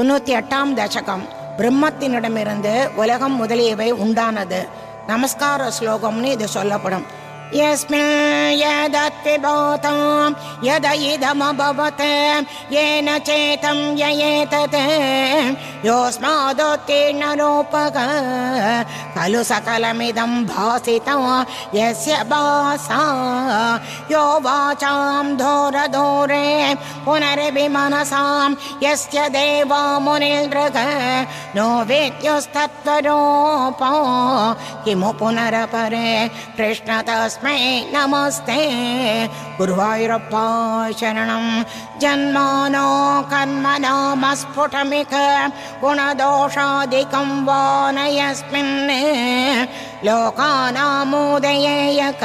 தொண்ணூத்தி எட்டாம் தசகம் பிரம்மத்தினிடமிருந்து உலகம் முதலியவை உண்டானது. நமஸ்கார ஸ்லோகம்னு இது சொல்லப்படும். यस्मिन् यदत्विभूतं यद इदमभवत् येन चेतं ययेतत् योऽस्मादोत्तीर्णरूपक खलु सकलमिदं भासितं यस्य भासा यो वाचां धोरधोरे पुनरभिमनसां यस्य देवा मुनिर्दृग नो वेद्योस्तत्त्वरूपो किमु पुनरपरे कृष्ण तस्मै नमस्ते। गुरुवायुरप्पा शरणं। जन्मानो कर्मनामस्फुटमिक गुणदोषादिकं वा न यस्मिन् लोकानामुदयेयक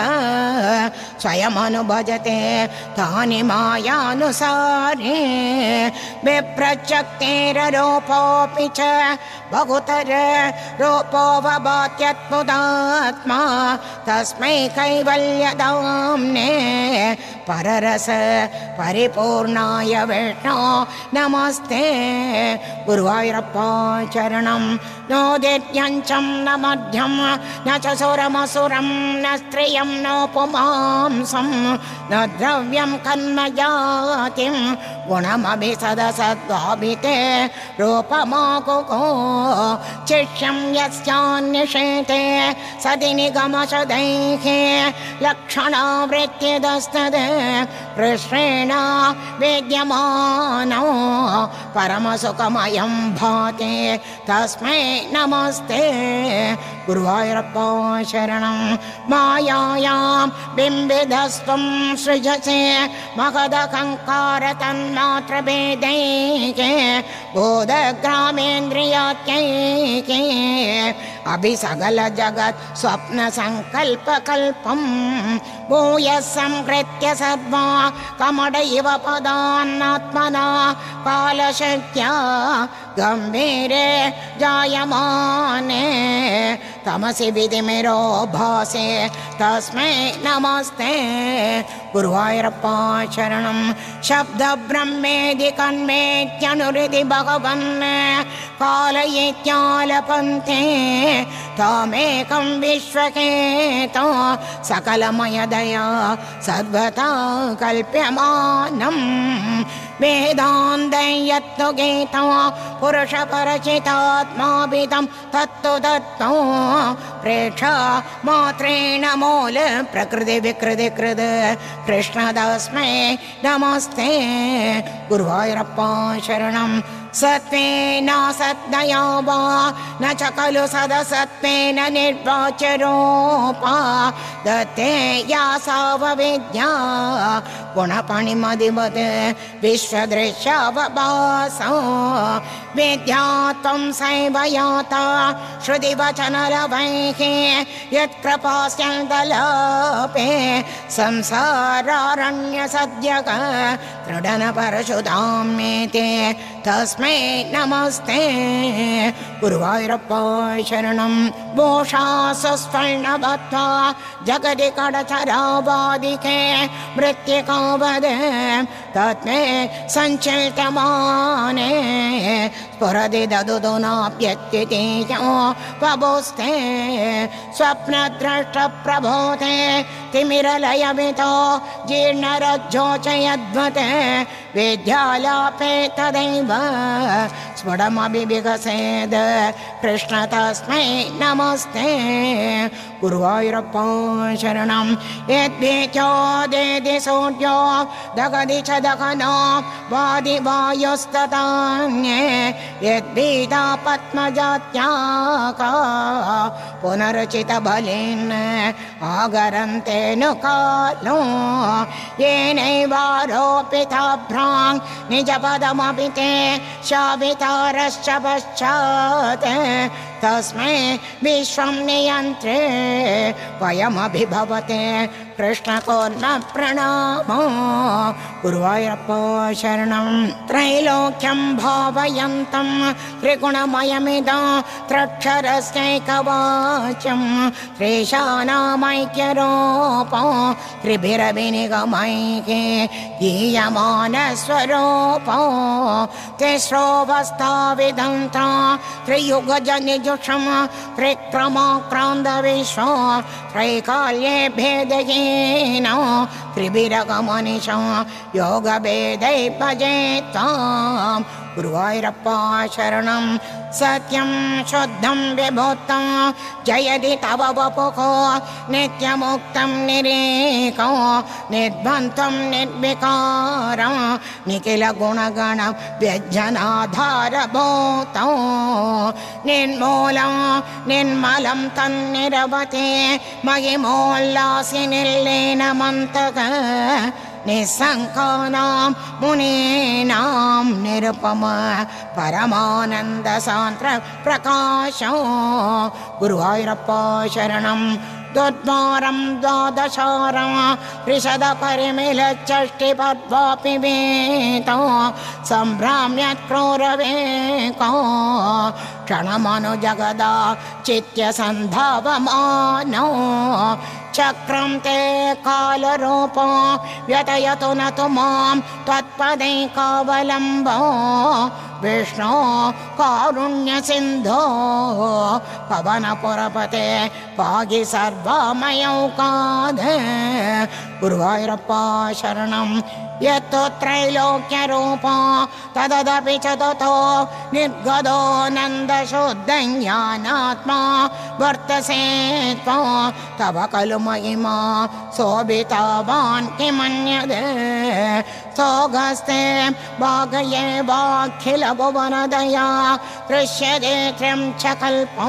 स्वयमनुभजते तानि मायानुसारे। विप्रचक्तेररूपोऽपि च बहुतर रूपो वभात्यत्मुदात्मा तस्मै कैवल्यदाम्ने। पररस परिपूर्णाय विष्णो नमस्ते। गुरुवायुरप्पा चरणं नोदित्यञ्चं न मध्यं न च सुरमसुरं न स्त्रियं न पुमांसं न द्रव्यं कन्मजातिं गुणमभि सदसद्वाभिते रूपमाकुको चिष्यं यस्यान्निषेते सदि निगमशदैहे लक्षणावृत्तिदस्तद् कृष्णेण वेद्यमानो परमसुखमयं भाति तस्मै नमस्ते। गुरुवायुरप्पा शरणं। मायायां बिम्बिधस्त्वं सृजसे। महदकङ्कारतन्मात्रभेदैके बोधग्रामेन्द्रियात्यैके अभिसकलजगत् स्वप्नसङ्कल्पकल्पं भूयः संहृत्य सद्वा कमड इव पदान्नात्मना कालशक्त्या गम्भीरे जायमाने तमसि विधिमिरो भासे तस्मै नमस्ते। गुरुवायुरप्पा शरणं शब्दब्रह्मेदि कन्मेत्यनुहृदि भगवन् कालयेत्यालपन्ते तामेकं विश्वकेतो सकलमयदया सर्वथा कल्प्यमानम् वेदान्तं यत्तु गीतं पुरुषपरचितात्माभितं तत्तु दत्तो प्रेक्ष मात्रेण मूल प्रकृतिविकृतिकृत कृष्णदस्मै नमस्ते। गुरुवायुरप्पा शरणं सत्त्वेन सद्दया वा न च खलु सदसत्त्वेन निर्वाचरूपा। दत्ते या सावविद्या गुणपणिमदिवत् विश्वदृश्यावभासो। विद्या त्वं सैव याता श्रुतिवचनरवैः यत्कृपास्यन्दलापे संसारारण्यसद्यक दृढनपरशुधाम्येते तस्मै नमस्ते। गुरुवायुरप्पा शरणं वोषासस्वर्णभत्वा जगदि कडचरावादिके मृत्तिकावद तत्मे सञ्चलतमाने स्फुरदि ददुदुनाप्यत्यतियो पबोस्ते स्वप्नद्रष्टप्रभोते तिमिरलयमितो जीर्णरज्जोचयद्वते विद्यालापे तदैव स्फुटमपि विकसेद् कृष्ण तस्मै नमस्ते। गुरुवायुरप्पा शरणं। यद्वीचो देदि सूर्यो दगदि च दगनो वादि वायुस्ततान्ये यद्भीता पद्मजात्याका पुनरचितबलिन् आगरन्तेनु कालो येनैवारोपिता भ्राङ् निजपदमपि ते शावितारश्च पश्चात्। तस्मै विश्वं नियन्त्रे वयमभिभवते कृष्णकोर्म प्रणामो गुरुवायुरप्पा शरणं त्रैलोक्यं भावयन्तं त्रिगुणमयमिदं त्रक्षरस्यैकवाक्यं वाच्यं त्रेशानामैक्यरूपो त्रिभिरभिनिगमैके गीयमानस्वरूपो तिस्रोऽवस्थाविदन्ता त्रियुगजनिजुषं त्रिक्रमाक्रान्तविश्व त्रैकाल्ये نو त्रिभिरगमनिशं योगभेदै भजेत्तां गुरुवायुरप्पा शरणं सत्यं शुद्धं विभूतं। जयति तव वपुको नित्यमुक्तं निरेको निर्बन्धं निर्विकारं। निखिलगुणगण व्यजनाधारभूतं निर्मूलं निर्मलं महिमोल्लासि निर्लेन निःसङ्कानां मुनीनां निरुपम परमानन्दसान्द्र प्रकाशो। गुरुवायुरप्पा शरणं द्वद्वारं द्वादशारं त्रिशतपरिमिलषष्टिपद्वापि वेतो सम्भ्राम्यत् क्रोरवेको। क्षणमनुजगदा चित्यसन्धावमानो चक्रं ते कालरूपो व्यतयतु न तु मां त्वत्पदैकावलम्बो विष्णो कारुण्यसिन्धो पवनपुरपते पाहि सर्वमयौकाद गुरुवायुरप्पा शरणं यत्तु त्रैलोक्यरूपो तदपि च ततो निर्गदो नन्दशुद्धज्ञानात्मा वर्तसे त्वा तव खलु महिमा शोभितावान् किमन्यदे सोगस्ते भागये वाखिल भुवनदया दृश्यते त्र्यं च कल्पो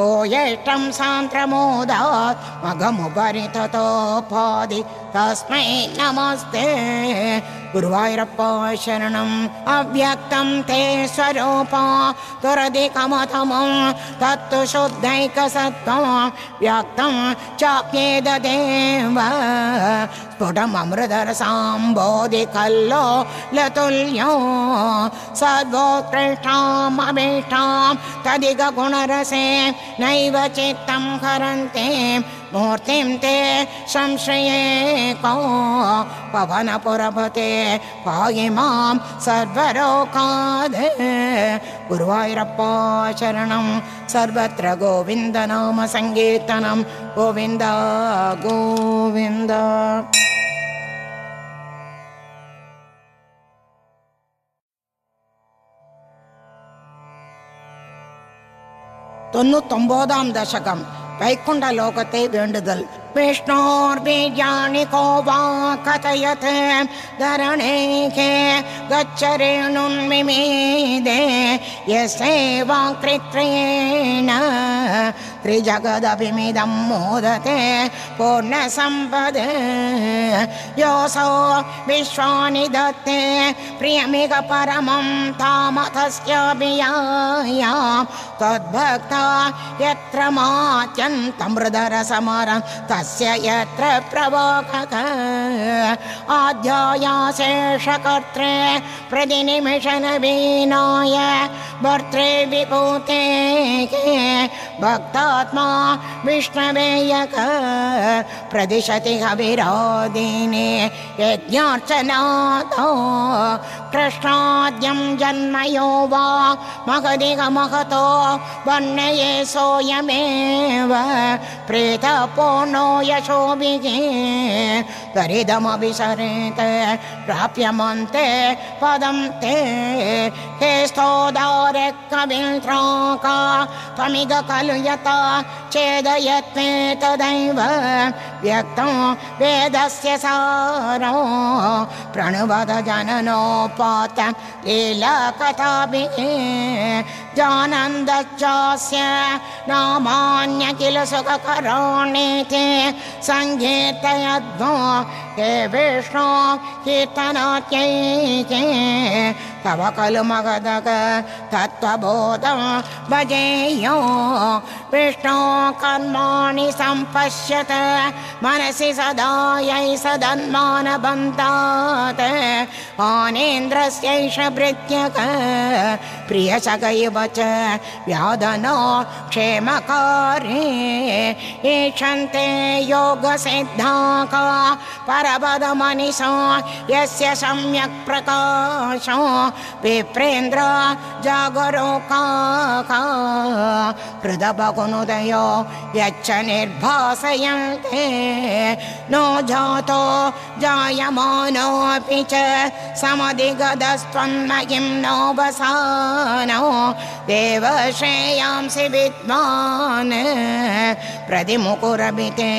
को येष्टं सान्त्रमोदात् मघमुपरि ततोपादि तस्मै नमस्ते। गुरुवायुरप्पा शरणम् अव्यक्तं ते स्वरूपा। दुरधिकमतमं तत्तु शुद्धैकसत्त्वं व्यक्तं चाप्येददेव। स्फुटममृदरसाम्बोधि कल्लो लतुल्यो। सर्वोत्कृष्टामभीष्टां तदिगगुणरसे नैव चित्तं हरन्ति मूर्तिं ते संश्रये को पवनपुरपते पाहि मां सर्वरोकाद गुरुवायुरप्पा शरणं सर्वत्र गोविन्दनाम सङ्कीर्तनं। गोविन्द गोविन्द தொண்ணூத்தொம்போதாம் தசகம் வைகுண்ட லோகத்தை வேண்டுதல் விஷ்ணோர்பீஜாணி கோவா கதயத் தரணேகே கச்சரேணுன்மிமேதே யசேவா கிருத்ரேண त्रिजगदभिमिदं मोदते पूर्णसम्पद योऽसौ विश्वानि दत्ते प्रियमिग परमं तामथस्याभियायां तद्भक्ता यत्र मात्यन्तमृदरसमरं तस्य यत्र प्रवोकः आध्यायाशेषकर्त्रे प्रतिनिमिषनवीनाय भर्त्रे विभूते भक्तात्मा विष्णवेयक प्रदिशति हविरादीने यज्ञार्चनाथो कृष्णाद्यं जन्मयो वा महदिगमहतो वर्णये सोऽयमेव प्रेतपूर्णो यशोभिः दरिदमभिसरेत् प्राप्यमन्ते पदं ते हे स्तोदारे कविन्त्राका त्वमिग खलु यता चेदयत्वे तदैव व्यक्तं वेदस्य सारो प्रणुवद जननोपात लीलाकथाभिः जानन्दश्चास्य नामान्य किल सुखकराणीति सङ्गीतयद्भो हे विष्णो कीर्तनात्यैके तव खलु मगदग तत्त्वबोधं भजेयो विष्णो कर्माणि सम्पश्यत, मनसि सदा यै सदन्मानबन्तात् आनेन्द्रस्यैष भृत्यक, प्रियसगैव च व्याधनो क्षेमकारे। ईक्षन्ते योगसिद्धाका परपदमनिशो यस्य सम्यक् प्रकाशो। Viprendra जागरोकाका हृदभगुनुदयो यच्च निर्भासयन्ते। नो जातो जायमानोऽपि च समधिगदस्त्वन्मयिं नो वसानो। देवश्रेयांसि विद्वान्। प्रतिमुकुरभिते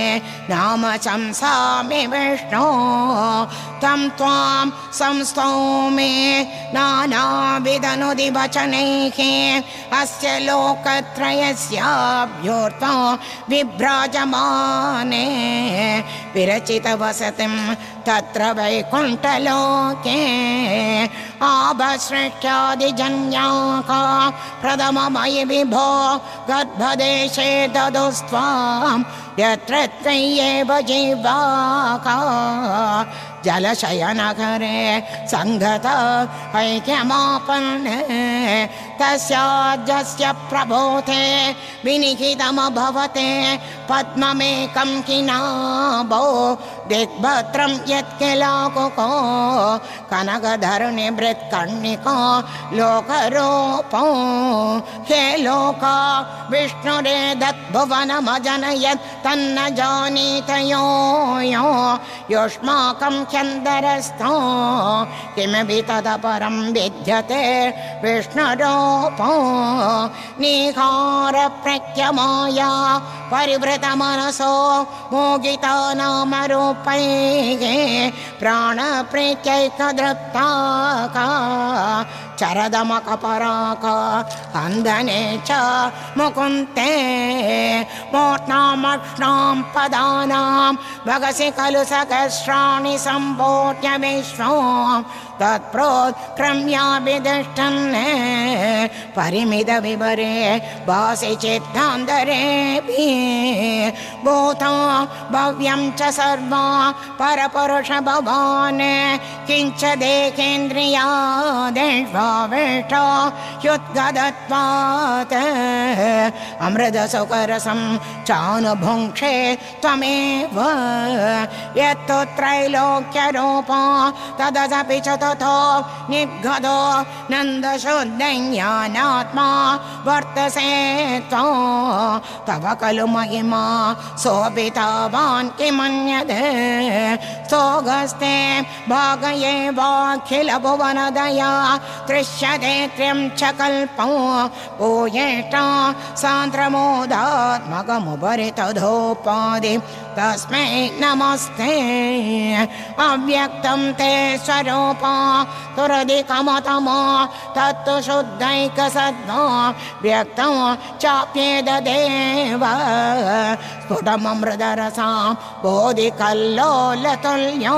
नाम शंसामि विष्णो। तं त्वां संस्तौमि नानाविधनुदिवचनैः अस्य लोकत्रयस्याभ्योर्तो विभ्राजमाने विरचितवसतिं तत्र वैकुण्ठलोके आभसृष्ट्यादिजन्याका प्रथममयि विभो गर्भदेशे ददुस्त्वां यत्र त्वय्येव जीवाका जलशयनगरे सङ्गत ऐक्यमापन्ने। तस्याजस्य प्रबोधे विनिहितमभवते पद्ममेकं किनाभो दिग्भद्रं यत्किलाकुको कनकधरुणि मृत्कर्णिको लोकरूपो हे लोका, विष्णुरे दद्भुवनमजनयत् तन्न जानीतयो यो युष्माकं ह्यन्दरस्थो किमपि तदपरं विद्यते विष्णुरूपो निहारप्रख्यमाया परिवृतमनसो मोगिता नाम रूपैः प्राणप्रीत्यैकदृप्ताका चरदमकपराका अन्धने च मुकुन्ते मोट्नामक्ष्णां पदानां भगसि खलु सकस्राणि सम्भोट्य विश्वम् तत्प्रोत्क्रम्याभितिष्ठन् परिमितविवरे भासि चित्तान्तरेऽपि भूता भव्यं च सर्वा परपुरुष भवान्, किञ्च देहेन्द्रियादेष्वावेष्ट ह्युद्गतत्वात् अमृतसुकरसं चानुभुङ्क्षे त्वमेव। यत्तु त्रैलोक्यरूपा तदपि ततो निगदो नन्दशोद्धज्ञानात्मा वर्तसे त्वा। तव खलु महिमा सोऽपितावान् किमन्यत् सोगस्ते भागये वाखिल भुवनदया दृश्यते त्र्यं च कल्पो। भूयेष्टा सान्द्रमोदात्मकमुपरितधोपादि तस्मै नमस्ते। अव्यक्तं ते स्वरूपा तुरधिकमतमो तत्तु शुद्धैकसद्मो व्यक्तं चाप्येददेव स्फुटममृदरसां बोधिकल्लोलतुल्यो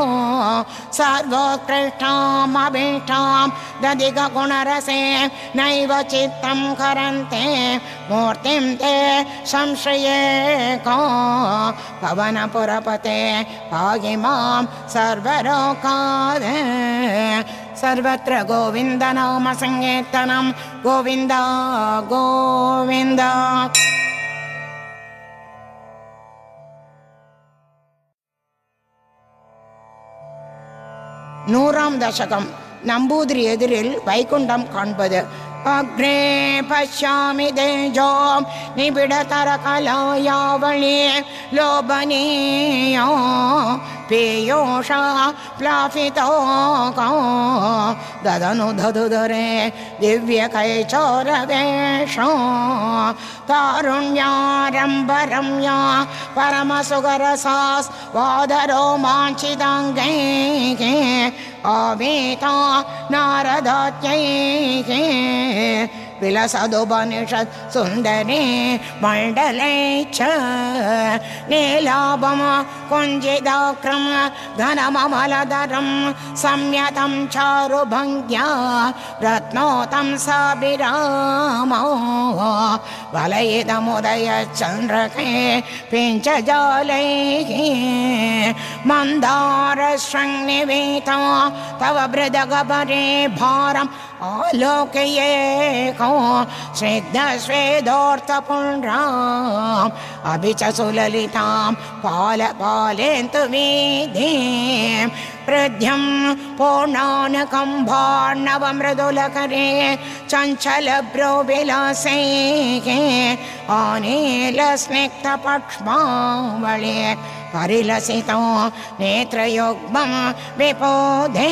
सर्वोत्कृष्टामभीष्टां दधिकगुणरसे नैव चित्तं करन्ते मूर्तिं ते संश्रये को पवनपुरपते पाहि मां सर्वरोकाद सर्वत्र गोविन्दनाम सङ्कीर्तनं गोविन्द गोविन्द மூன்றாம் தசகம். நம்பூதிரி எதிரில் வைகுண்டம் காண்பது. அக்னே பசாமி தேஜோம் நிபிடதர கலாயாவளி லோபனேயோ पीयूषा प्लाफितो ददनु दधुदरे दिव्यकैचोरवेषो तारुण्यारम्भरम्या परमसुगरसास् वादरो माञ्चिताङ्गैः आवीता नारदात्यैः विलसदुपनिषत् सुन्दरे मण्डले च नीलाभम कुञ्जिदाक्रम घनममलधरं संयतं चारुभङ्ग्या रत्नोतं साभिरामो वलयितमुदयचन्द्रके पिञ्चजालैः मन्दारशृङ्निवेता तव मृदगपरे भारम् आलोकयेको श्रद्धस्वेदोऽर्थपुण्ड्राम् अपि च सुललितां पाल पालयन्तु वीधिं पृथ्यं पूर्णानकम्भार्णवमृदुलकरे चञ्चलभ्रो विलासे अनिलस्निग्धपक्ष्मावळे परिलसितो नेत्रयुग्मं विपोधे।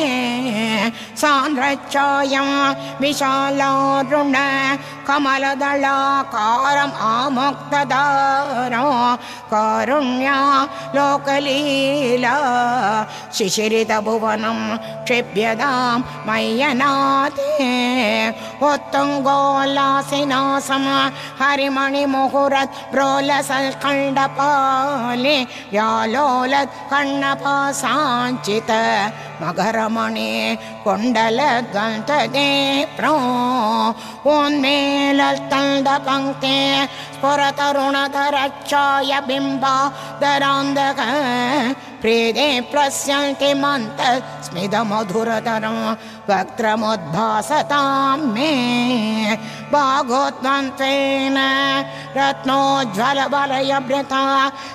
सान्द्रच्छायं विशालारुण कमलदलाकारम् कारुण्या लोकलीला। शिशिरितभुवनं क्षिप्यदां मय्यनाथे ஒத்தங்கோலாசிநாசம ஹரிமணி முகுரத் புரோலசல் கண்டபாலே யாலோலத் கண்ணபா சாஞ்சித மகரமணி கொண்டல கந்ததே பிரோ. உன்மேலல் தந்த பங்கே ஸ்புரதருணதரச்சாய பிம்பா दरान्दक प्रीदे प्रस्यन्ति मन्त स्मितमधुरतरं वक्त्रमुद्भासतां मे। बाघोत्वन्त्वेन रत्नोज्ज्वलवलयभृता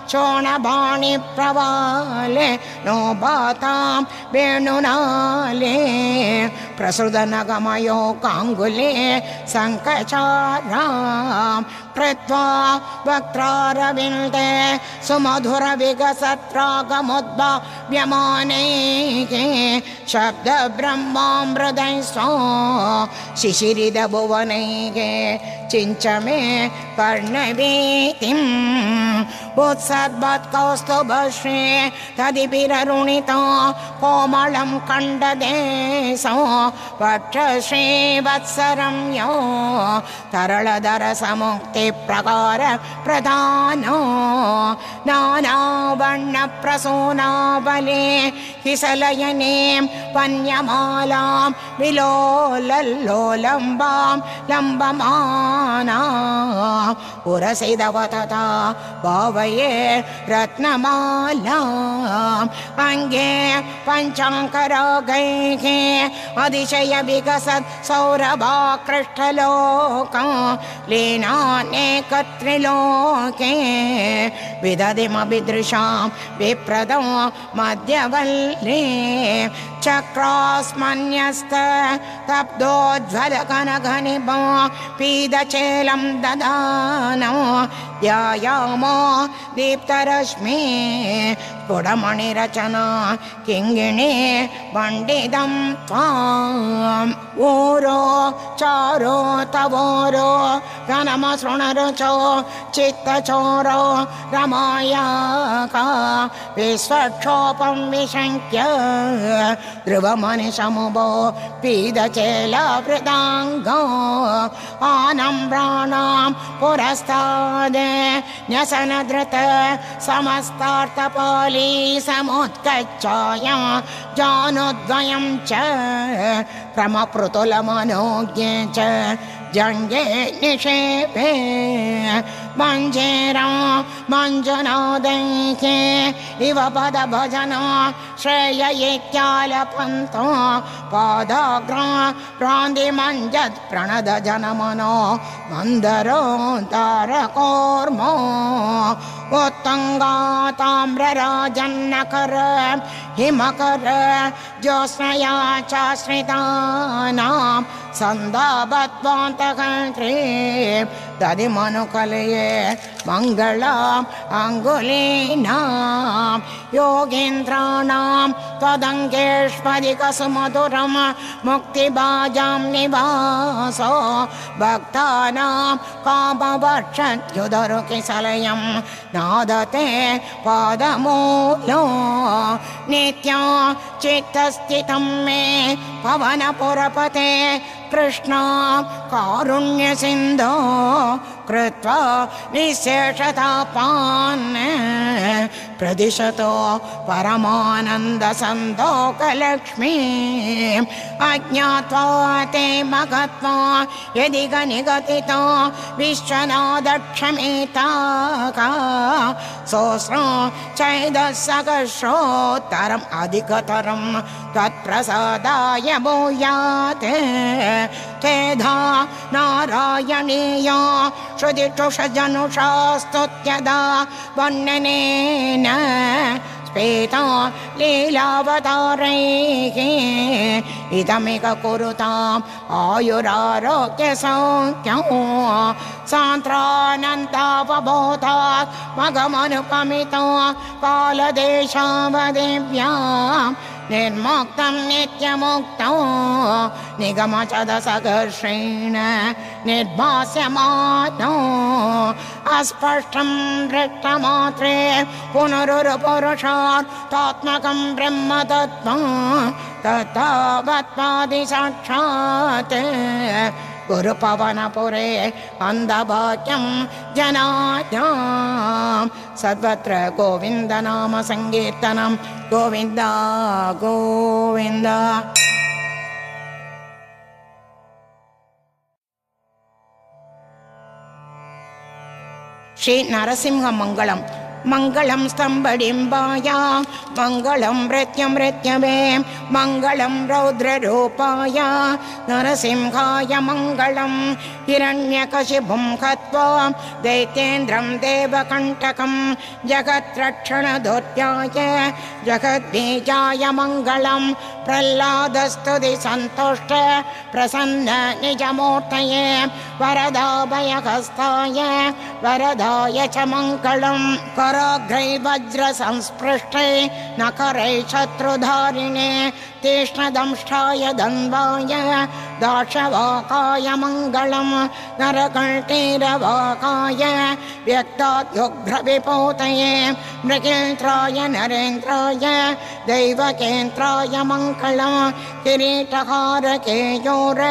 चोणबाणि प्रवाले नो बातां वेणुनाले प्रसृदनगमयो काङ्गुले सङ्कचारां कृत्वा वक्त्रारविन्दे सुमधुरविगसत्रागमुद्भाव्यमानैः शब्दब्रह्मामृदै स्वा शिशिरिदभुवनैः चिञ्च मे कर्णवीतिम् उत्सद्वत्कौस्तुभश्रे तदिभिररुणितो कोमलं कण्डदेशो वक्षश्रीवत्सरं यो तरलधरसमुक्तिप्रकार प्रधानो नानावर्णप्रसूनाबले किसलयनीं पन्यमालां विलोलल्लोलम्बां लम्बमाना पुरसिदवतता भावये रत्नमालाम् अङ्गे पञ्चाङ्करागैः अतिशय विकसत् सौरभाकृष्टलोकं लीनानेकत्रिलोके विदधिमभिदृशां विप्रदो name. चक्रास्मन्यस्त तप्तोज्ज्वलकनघनिभो पीदचेलं ददानो ध्यायामो दीप्तरश्मि स्फुटमणिरचना किङ्गिणी पण्डितं त्वाम् ऊरो चारो तवोरो घनमसृणरुचो चित्तचोरो रमायाका विश्वक्षोपं विशङ्क्य ध्रुवमनिशमुभो पीदचेलवृताङ्गो आनम्राणां पुरस्ताद् न्यसनधृत समस्तार्थपाली समुत्कच्चाय जानोद्वयं च क्रमपृतुलमनोज्ञे च जङ्गे निषेपे मञ्जेरा मञ्जुनादैके इव पदभजन श्रेय इत्यालपन्तो पादाग्रा प्रान्तिमञ्जत् प्रणद जनमनो मन्दरो तारकोर्मो उत्तङ्गा ताम्रराजन्नकर हिमकर ज्योत्स्नया चाश्रितानां सन्दाबत्वान्तकन्त्रे दधिमनुकलये मङ्गलाम् अङ्गुलीनां योगेन्द्राणां त्वदङ्गेष्वधिकसुमधुरं मुक्तिबाजां निवासो भक्तानां कामवर्षत्युदरुकिसलयं नादते पादमूलो नित्या चित्तस्थितं मे पवनपुरपते कृष्णा कारुण्यसिन्धो कृत्वा निःशेषतापान् प्रदिशतो परमानन्दसन्तोकलक्ष्मी अज्ञात्वा ते मगत्वा यदि गनिगतितो विश्वनादक्षमेताका सोऽस्रो चैदसकश्रोत्तरम् अधिकतरं त्वत्प्रसादाय भूयात्। तेधा नारायणीय श्रुतिषुषजनुषा स्तुत्यदा वर्णनेन स्फेता लीलावतारैः इदमिक कुरुताम् आयुरारोग्यसौख्यं सान्त्रानन्तावबोधात् मगमनुपमितो कालदेशावदेव्याम् निर्मुक्तं नित्यमुक्तौ निगमचदसघर्षेण निर्भास्यमानौ अस्पष्टं दृष्टमात्रे पुनरुरुपुरुषात्मकं ब्रह्म तत्त्वं तथावत्पादि साक्षात् गुरुपवनपुरे अन्धभाग्यं जनायां सर्वत्र गोविन्दनामसङ्कीर्तनं गोविन्द गोविन्द ஸ்ரீ நரசிம்மமங்கலம் मङ्गलं स्तम्भडिम्बाय मङ्गलं मृत्युमृत्यवे मङ्गलं रौद्ररूपाय नरसिंहाय मङ्गलं हिरण्यकशिभुं हत्वा दैत्येन्द्रं देवकण्टकं जगद्रक्षणधोत्याय जगद्बीजाय मङ्गलं प्रह्लादस्तुति सन्तुष्ट प्रसन्न निजमूर्तये वरदाभयहस्ताय वरदाय च मङ्गलं कराग्रै वज्रसंस्पृष्टे नकरै शत्रुधारिणे तीक्ष्णदंष्टाय दन्वाय दाशवाकाय मङ्गलं नरकण्ठीरवाकाय व्यक्ताद्युग्रविपोतये मृगेन्द्राय नरेन्द्राय दैवकेन्द्राय मङ्गलं किरीटहारकेयोर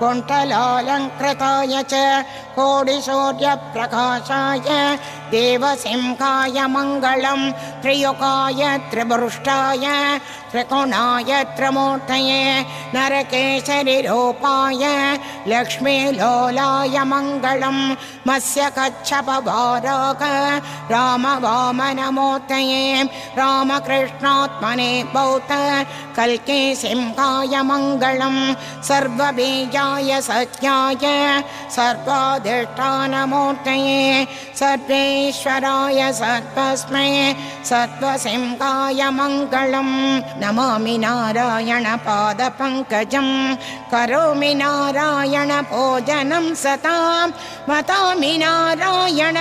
कुण्ठलालङ्कृताय च कोडिशौर्यप्रकाशाय देवसिंहाय मङ्गलं त्रियुगाय त्रिभृष्टाय त्रिकोणाय त्रिमूर्तये नरकेशरिरूपाय लक्ष्मीलोलाय मङ्गलं मत्स्य कच्छपवाराक रामवामनमूर्तये रामकृष्णात्मने बौत कल्के सिंहाय मङ्गलं सर्वबीजाय सत्याय सत्याय सर्वाधिष्ठानमूर्तये सर्वेश्वराय सर्वस्मै सर्वसिंहाय मङ्गलं नमामि नारायणपादपङ्कजं करोमि नारायणभोजनं सतां वतामि नारायण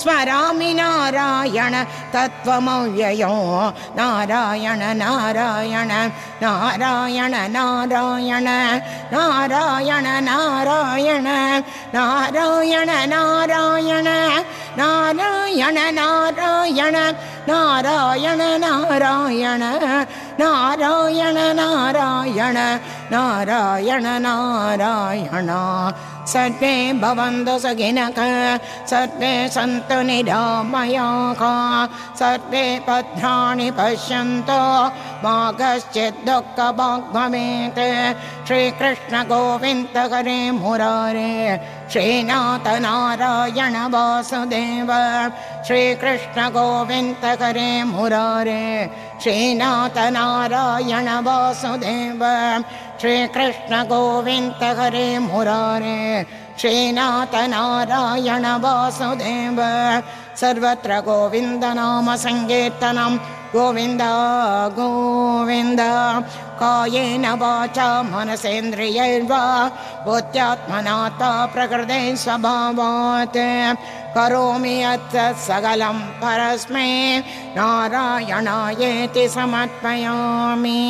स्मरामि नारायण तत्त्वमव्ययो नारायण नारायण नारायण नारायण नारायण नारायण नारायण नारायण नारायण नारायण नारायण नारायण नारायण नारायण नारायण नारायण सर्वे भवन्तु सुखिनः सर्वे सन्तु निरामयाः सर्वे भद्राणि पश्यन्तु मा कश्चित् दुःखभाग् भवेत् श्रीकृष्णगोविन्द हरे मुरारे श्रीनाथ नारायण वासुदेव। श्रीकृष्ण गोविन्द हरे मुरारे श्रीनाथ नारायण वासुदेव श्रीकृष्ण गोविन्द हरे मुरारे श्रीनाथ नारायण वासुदेव सर्वत्र गोविन्दनाम सङ्कीर्तनं गोविन्द गोविन्द। कायेन वाचा मनसेन्द्रियैर्वा बुद्ध्यात्मनाता प्रकृते स्वभावात्। करोमि यत् सकलं परस्मै नारायणायेति समर्पयामि